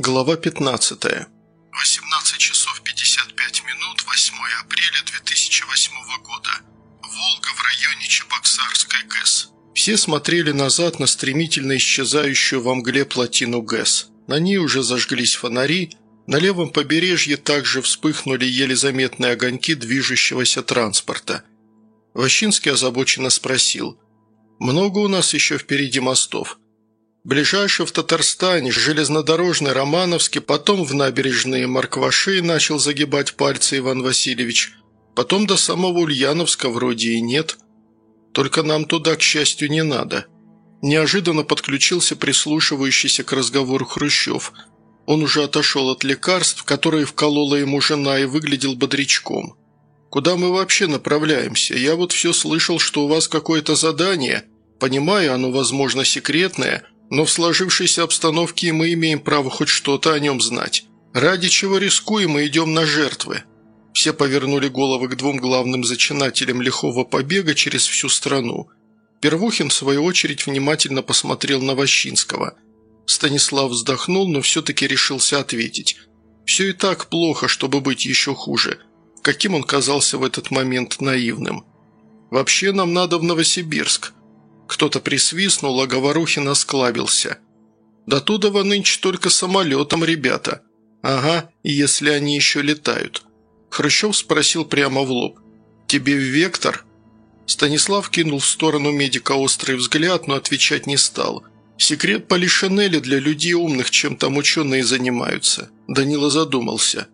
Глава 15. 18 часов 55 минут, 8 апреля 2008 года. Волга в районе Чебоксарской ГЭС. Все смотрели назад на стремительно исчезающую во мгле плотину ГЭС. На ней уже зажглись фонари, на левом побережье также вспыхнули еле заметные огоньки движущегося транспорта. Ващинский озабоченно спросил, «Много у нас еще впереди мостов?» Ближайший в Татарстане, железнодорожный Романовский, потом в набережные Маркваши начал загибать пальцы Иван Васильевич. Потом до самого Ульяновска вроде и нет. Только нам туда, к счастью, не надо. Неожиданно подключился прислушивающийся к разговору Хрущев. Он уже отошел от лекарств, которые вколола ему жена, и выглядел бодрячком. «Куда мы вообще направляемся? Я вот все слышал, что у вас какое-то задание. Понимаю, оно, возможно, секретное» но в сложившейся обстановке мы имеем право хоть что-то о нем знать. Ради чего рискуем и идем на жертвы?» Все повернули головы к двум главным зачинателям лихого побега через всю страну. Первухин, в свою очередь, внимательно посмотрел на Ващинского. Станислав вздохнул, но все-таки решился ответить. «Все и так плохо, чтобы быть еще хуже. Каким он казался в этот момент наивным. Вообще нам надо в Новосибирск. Кто-то присвистнул, а Говорухин осклабился. «Да туда нынче только самолетом, ребята». «Ага, если они еще летают». Хрущев спросил прямо в лоб. «Тебе в вектор?» Станислав кинул в сторону медика острый взгляд, но отвечать не стал. «Секрет Полишинеля для людей умных, чем там ученые занимаются». Данила задумался.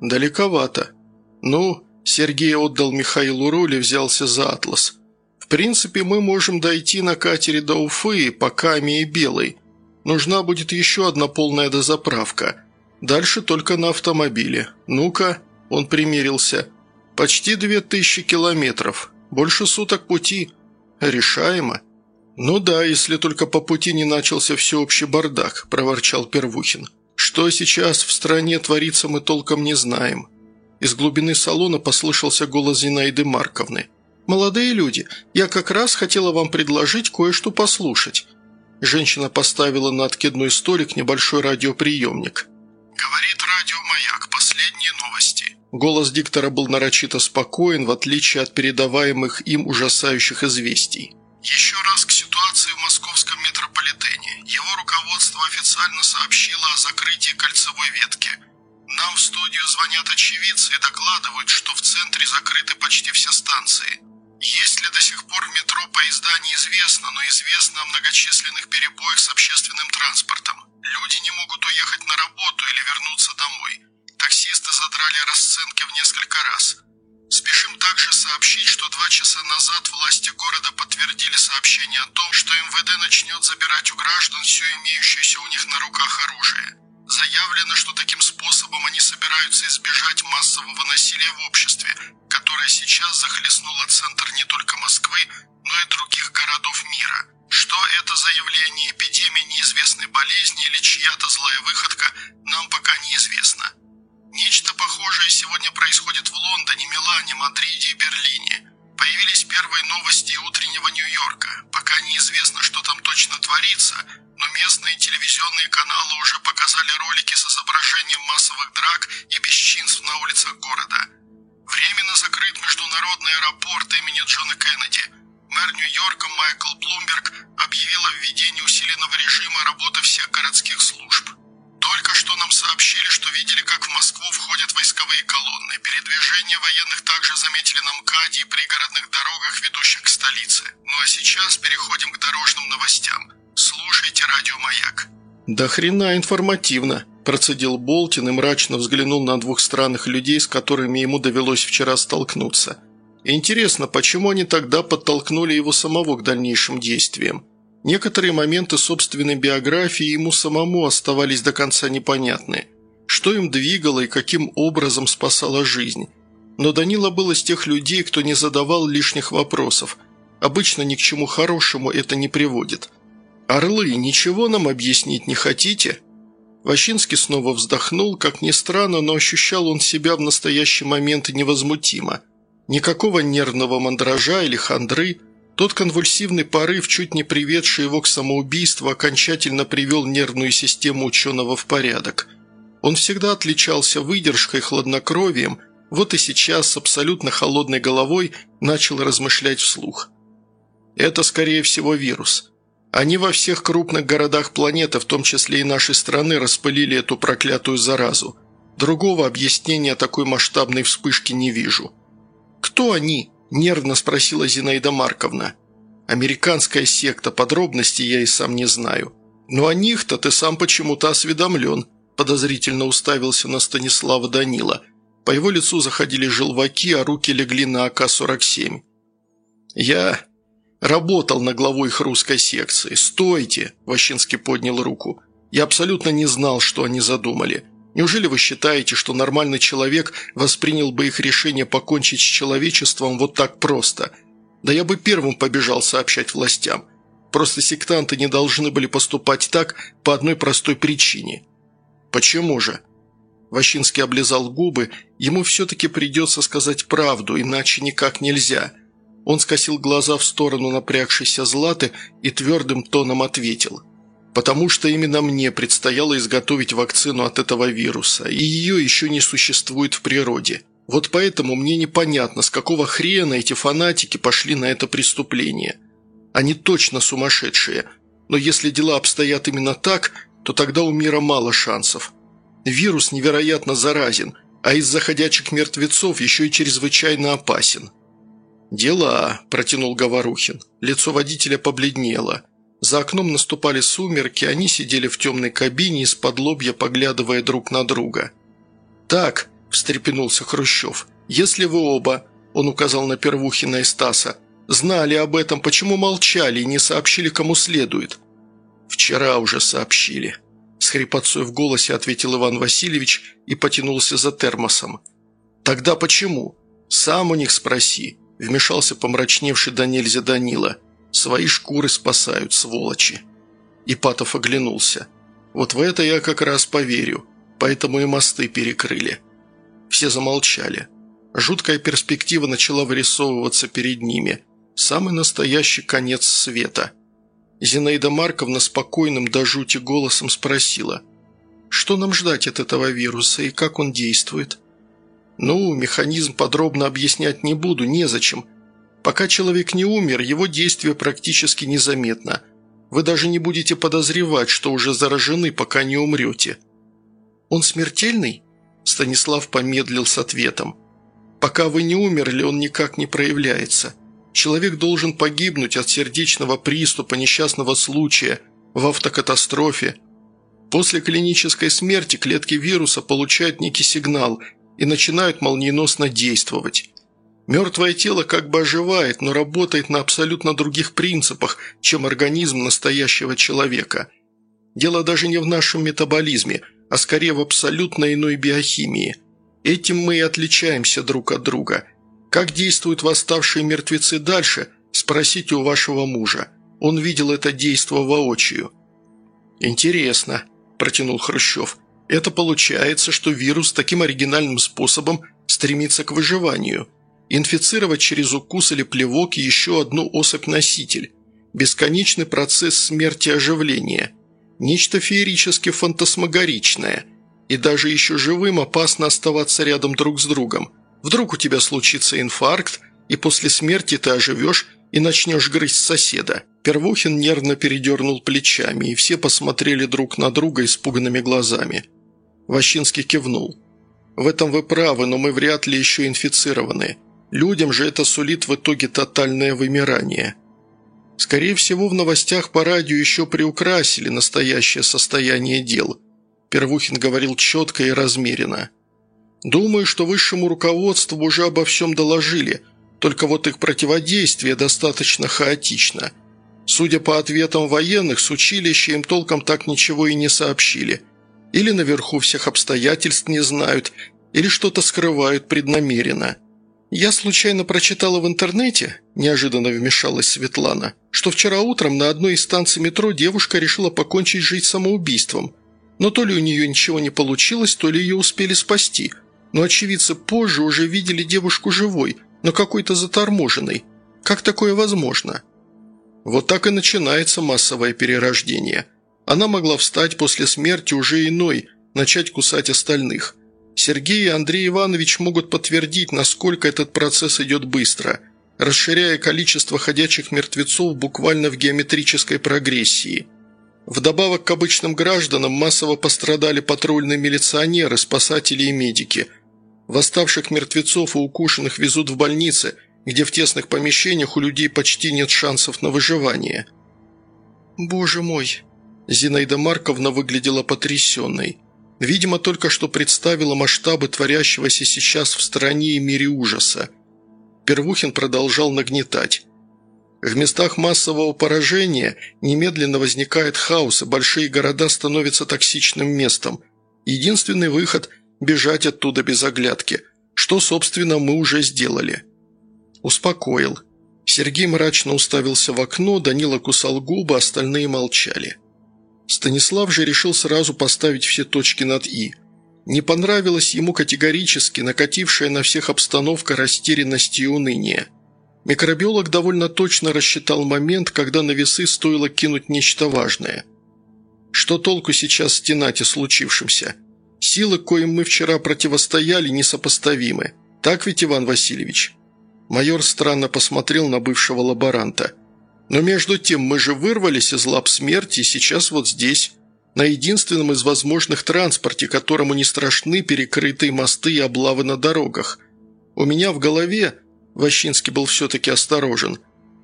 «Далековато». «Ну?» Сергей отдал Михаилу роль и взялся за атлас принципе, мы можем дойти на катере до Уфы, по Каме и Белой. Нужна будет еще одна полная дозаправка. Дальше только на автомобиле. Ну-ка, он примерился. Почти две тысячи километров. Больше суток пути. Решаемо. «Ну да, если только по пути не начался всеобщий бардак», – проворчал Первухин. «Что сейчас в стране творится, мы толком не знаем». Из глубины салона послышался голос Зинаиды Марковны – «Молодые люди, я как раз хотела вам предложить кое-что послушать». Женщина поставила на откидной столик небольшой радиоприемник. «Говорит радио «Маяк», последние новости». Голос диктора был нарочито спокоен, в отличие от передаваемых им ужасающих известий. «Еще раз к ситуации в московском метрополитене. Его руководство официально сообщило о закрытии кольцевой ветки. Нам в студию звонят очевидцы и докладывают, что в центре закрыты почти все станции. Есть ли до сих пор в метро поезда, неизвестно, но известно о многочисленных перебоях с общественным транспортом. Люди не могут уехать на работу или вернуться домой. Таксисты задрали расценки в несколько раз. Спешим также сообщить, что два часа назад власти города подтвердили сообщение о том, что МВД начнет забирать у граждан все имеющееся у них на руках оружие. Заявлено, что таким способом они собираются избежать массового насилия в обществе, которое сейчас захлестнуло центр не только Москвы, но и других городов мира. Что это заявление эпидемии неизвестной болезни или чья-то злая выходка, нам пока неизвестно. Нечто похожее сегодня происходит в Лондоне, Милане, Мадриде и Берлине. Появились первые новости утреннего Нью-Йорка. Пока неизвестно, что там точно творится – но местные телевизионные каналы уже Передвижение военных также заметили на МКАДе и пригородных дорогах, ведущих к столице. Ну а сейчас переходим к дорожным новостям. Слушайте радио «Маяк». «Да хрена информативно», – процедил Болтин и мрачно взглянул на двух странных людей, с которыми ему довелось вчера столкнуться. Интересно, почему они тогда подтолкнули его самого к дальнейшим действиям? Некоторые моменты собственной биографии ему самому оставались до конца непонятны. Что им двигало и каким образом спасало жизнь? Но Данила был из тех людей, кто не задавал лишних вопросов. Обычно ни к чему хорошему это не приводит – «Орлы, ничего нам объяснить не хотите?» Ващинский снова вздохнул, как ни странно, но ощущал он себя в настоящий момент невозмутимо. Никакого нервного мандража или хандры, Тот конвульсивный порыв, чуть не приведший его к самоубийству, окончательно привел нервную систему ученого в порядок. Он всегда отличался выдержкой, хладнокровием, вот и сейчас с абсолютно холодной головой начал размышлять вслух. Это, скорее всего, вирус. Они во всех крупных городах планеты, в том числе и нашей страны, распылили эту проклятую заразу. Другого объяснения такой масштабной вспышки не вижу. «Кто они?» – нервно спросила Зинаида Марковна. «Американская секта, подробностей я и сам не знаю. Но о них-то ты сам почему-то осведомлен», – подозрительно уставился на Станислава Данила. По его лицу заходили желваки, а руки легли на АК-47. «Я работал на главу их русской секции. Стойте!» – Ващинский поднял руку. «Я абсолютно не знал, что они задумали. Неужели вы считаете, что нормальный человек воспринял бы их решение покончить с человечеством вот так просто? Да я бы первым побежал сообщать властям. Просто сектанты не должны были поступать так по одной простой причине. Почему же? Ващинский облизал губы, ему все-таки придется сказать правду, иначе никак нельзя. Он скосил глаза в сторону напрягшейся Златы и твердым тоном ответил – потому что именно мне предстояло изготовить вакцину от этого вируса, и ее еще не существует в природе. Вот поэтому мне непонятно, с какого хрена эти фанатики пошли на это преступление. Они точно сумасшедшие, но если дела обстоят именно так, то тогда у мира мало шансов. Вирус невероятно заразен, а из заходячих мертвецов еще и чрезвычайно опасен. «Дела», – протянул Говорухин. Лицо водителя побледнело – за окном наступали сумерки, они сидели в темной кабине, из-под лобья поглядывая друг на друга. «Так», – встрепенулся Хрущев, – «если вы оба», – он указал на Первухина и Стаса, – «знали об этом, почему молчали и не сообщили, кому следует?» «Вчера уже сообщили», – с хрипотцой в голосе ответил Иван Васильевич и потянулся за термосом. «Тогда почему?» «Сам у них спроси», – вмешался помрачневший до нельзя Данила – Свои шкуры спасают, сволочи». Ипатов оглянулся. «Вот в это я как раз поверю, поэтому и мосты перекрыли». Все замолчали. Жуткая перспектива начала вырисовываться перед ними. Самый настоящий конец света. Зинаида Марковна спокойным до жути голосом спросила, «Что нам ждать от этого вируса и как он действует?» «Ну, механизм подробно объяснять не буду, незачем. Пока человек не умер, его действие практически незаметно. Вы даже не будете подозревать, что уже заражены, пока не умрете». «Он смертельный?» Станислав помедлил с ответом. «Пока вы не умерли, он никак не проявляется. Человек должен погибнуть от сердечного приступа, несчастного случая, в автокатастрофе. После клинической смерти клетки вируса получают некий сигнал и начинают молниеносно действовать. Мертвое тело как бы оживает, но работает на абсолютно других принципах, чем организм настоящего человека. Дело даже не в нашем метаболизме, а скорее в абсолютно иной биохимии. Этим мы и отличаемся друг от друга. Как действуют восставшие мертвецы дальше, спросите у вашего мужа. Он видел это действо воочию. «Интересно», – протянул Хрущев. «Это получается, что вирус таким оригинальным способом стремится к выживанию – инфицировать через укус или плевок еще одну особь-носитель, бесконечный процесс смерти оживления, нечто феерически фантасмагоричное, и даже еще живым опасно оставаться рядом друг с другом. Вдруг у тебя случится инфаркт, и после смерти ты оживешь и начнешь грызть соседа. Первухин нервно передернул плечами, и все посмотрели друг на друга испуганными глазами. Ващинский кивнул. «В этом вы правы, но мы вряд ли еще инфицированы. Людям же это сулит в итоге тотальное вымирание. Скорее всего, в новостях по радио еще приукрасили настоящее состояние дел. Первухин говорил четко и размеренно. «Думаю, что высшему руководству уже обо всем доложили, только вот их противодействие достаточно хаотично. Судя по ответам военных, с училища им толком так ничего и не сообщили. Или наверху всех обстоятельств не знают, или что-то скрывают преднамеренно». «Я случайно прочитала в интернете», – неожиданно вмешалась Светлана, «что вчера утром на одной из станций метро девушка решила покончить жизнь самоубийством. Но то ли у нее ничего не получилось, то ли ее успели спасти. Но очевидцы позже уже видели девушку живой, но какой-то заторможенной. Как такое возможно? Вот так и начинается массовое перерождение. Она могла встать после смерти уже иной, начать кусать остальных. Сергей и Андрей Иванович могут подтвердить, насколько этот процесс идет быстро, расширяя количество ходячих мертвецов буквально в геометрической прогрессии. Вдобавок к обычным гражданам массово пострадали патрульные милиционеры, спасатели и медики. Восставших мертвецов и укушенных везут в больницы, где в тесных помещениях у людей почти нет шансов на выживание. «Боже мой!» Зинаида Марковна выглядела потрясенной – Видимо, только что представила масштабы творящегося сейчас в стране и мире ужаса. Первухин продолжал нагнетать. В местах массового поражения немедленно возникает хаос, и большие города становятся токсичным местом. Единственный выход – бежать оттуда без оглядки, что, собственно, мы уже сделали. Успокоил. Сергей мрачно уставился в окно, Данила кусал губы, остальные молчали. Станислав же решил сразу поставить все точки над «и». Не понравилась ему категорически накатившая на всех обстановка растерянности и уныния. Микробиолог довольно точно рассчитал момент, когда на весы стоило кинуть нечто важное. Что толку сейчас стенать о случившемся? Силы, коим мы вчера противостояли, несопоставимы. Так ведь, Иван Васильевич?» Майор странно посмотрел на бывшего лаборанта. Но между тем мы же вырвались из лап смерти и сейчас вот здесь, на единственном из возможных транспорте, которому не страшны перекрытые мосты и облавы на дорогах. У меня в голове, Ващинский был все-таки осторожен,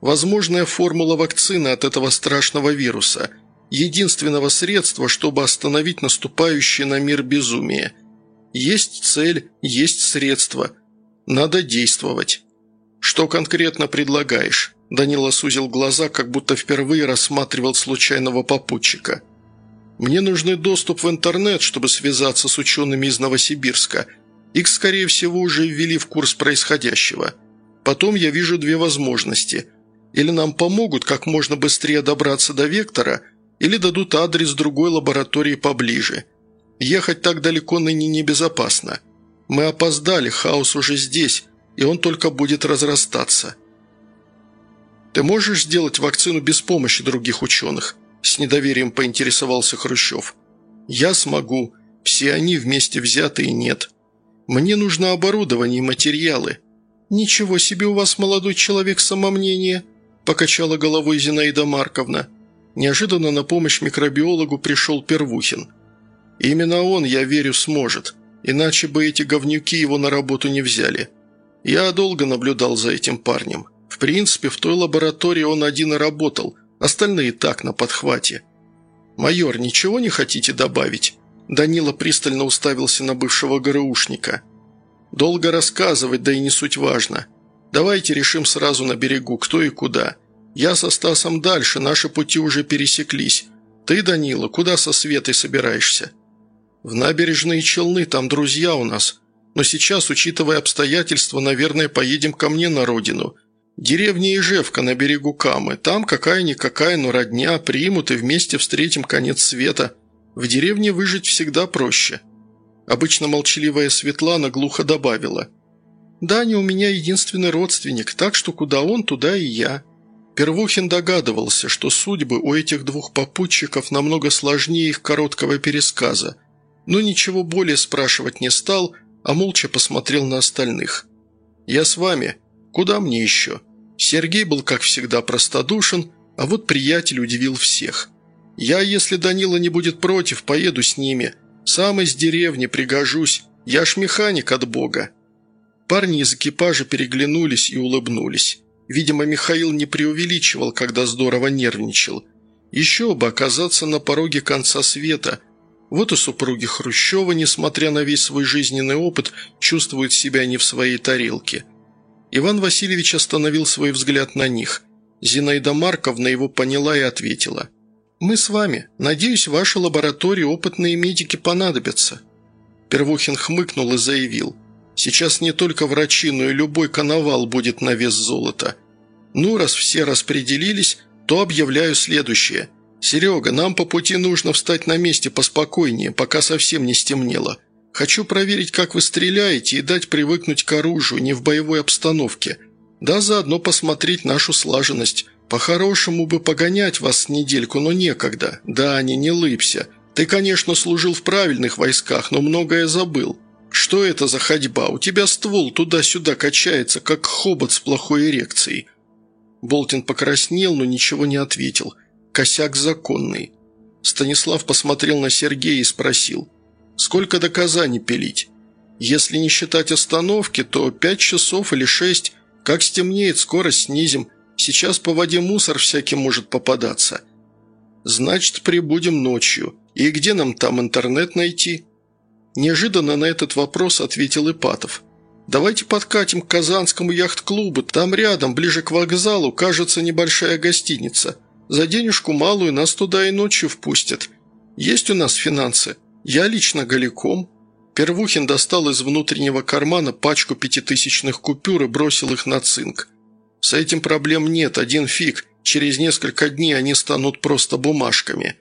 возможная формула вакцины от этого страшного вируса, единственного средства, чтобы остановить наступающее на мир безумие. Есть цель, есть средство. Надо действовать. Что конкретно предлагаешь? Данила сузил глаза, как будто впервые рассматривал случайного попутчика. «Мне нужны доступ в интернет, чтобы связаться с учеными из Новосибирска. Их, скорее всего, уже ввели в курс происходящего. Потом я вижу две возможности. Или нам помогут как можно быстрее добраться до Вектора, или дадут адрес другой лаборатории поближе. Ехать так далеко ныне небезопасно. Мы опоздали, хаос уже здесь, и он только будет разрастаться». «Ты можешь сделать вакцину без помощи других ученых?» – с недоверием поинтересовался Хрущев. «Я смогу. Все они вместе взятые нет. Мне нужно оборудование и материалы». «Ничего себе у вас, молодой человек, самомнение!» – покачала головой Зинаида Марковна. Неожиданно на помощь микробиологу пришел Первухин. «Именно он, я верю, сможет. Иначе бы эти говнюки его на работу не взяли. Я долго наблюдал за этим парнем. В принципе, в той лаборатории он один и работал, остальные так, на подхвате. «Майор, ничего не хотите добавить?» Данила пристально уставился на бывшего ГРУшника. «Долго рассказывать, да и не суть важно. Давайте решим сразу на берегу, кто и куда. Я со Стасом дальше, наши пути уже пересеклись. Ты, Данила, куда со Светой собираешься?» «В набережные Челны, там друзья у нас. Но сейчас, учитывая обстоятельства, наверное, поедем ко мне на родину. Деревня Ижевка на берегу Камы. Там какая-никакая, но родня, примут и вместе встретим конец света. В деревне выжить всегда проще». Обычно молчаливая Светлана глухо добавила. «Даня у меня единственный родственник, так что куда он, туда и я». Первухин догадывался, что судьбы у этих двух попутчиков намного сложнее их короткого пересказа, но ничего более спрашивать не стал, а молча посмотрел на остальных. «Я с вами. Куда мне еще?» Сергей был, как всегда, простодушен, а вот приятель удивил всех. «Я, если Данила не будет против, поеду с ними. Сам из деревни пригожусь. Я ж механик от бога». Парни из экипажа переглянулись и улыбнулись. Видимо, Михаил не преувеличивал, когда здорово нервничал. Еще бы оказаться на пороге конца света. Вот и супруги Хрущева, несмотря на весь свой жизненный опыт, чувствуют себя не в своей тарелке – Иван Васильевич остановил свой взгляд на них. Зинаида Марковна его поняла и ответила. «Мы с вами. Надеюсь, в вашей лаборатории опытные медики понадобятся». Первухин хмыкнул и заявил. «Сейчас не только врачи, но и любой коновал будет на вес золота. Ну, раз все распределились, то объявляю следующее. Серега, нам по пути нужно встать на месте поспокойнее, пока совсем не стемнело. Хочу проверить, как вы стреляете, и дать привыкнуть к оружию, не в боевой обстановке. Да заодно посмотреть нашу слаженность. По-хорошему бы погонять вас недельку, но некогда. Да, не, не лыбся. Ты, конечно, служил в правильных войсках, но многое забыл. Что это за ходьба? У тебя ствол туда-сюда качается, как хобот с плохой эрекцией». Болтин покраснел, но ничего не ответил. Косяк законный. Станислав посмотрел на Сергея и спросил, «Сколько доказаний пилить? Если не считать остановки, то пять часов или шесть. Как стемнеет, скорость снизим. Сейчас по воде мусор всякий может попадаться». «Значит, прибудем ночью. И где нам там интернет найти?» Неожиданно на этот вопрос ответил Ипатов. «Давайте подкатим к Казанскому яхт-клубу. Там рядом, ближе к вокзалу, кажется небольшая гостиница. За денежку малую нас туда и ночью впустят. Есть у нас финансы. Я лично голиком». Первухин достал из внутреннего кармана пачку пятитысячных купюр и бросил их на цинк. «С этим проблем нет, один фиг. Через несколько дней они станут просто бумажками».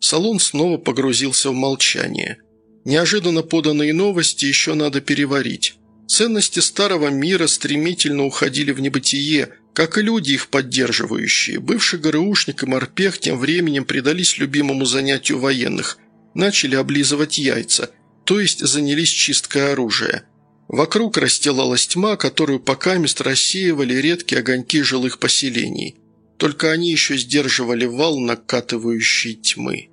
Салон снова погрузился в молчание. Неожиданно поданные новости еще надо переварить. Ценности старого мира стремительно уходили в небытие – как и люди, их поддерживающие, бывший ГРУшник и морпех тем временем предались любимому занятию военных, начали облизывать яйца, то есть занялись чисткой оружия. Вокруг расстилалась тьма, которую пока мест рассеивали редкие огоньки жилых поселений. Только они еще сдерживали вал накатывающей тьмы.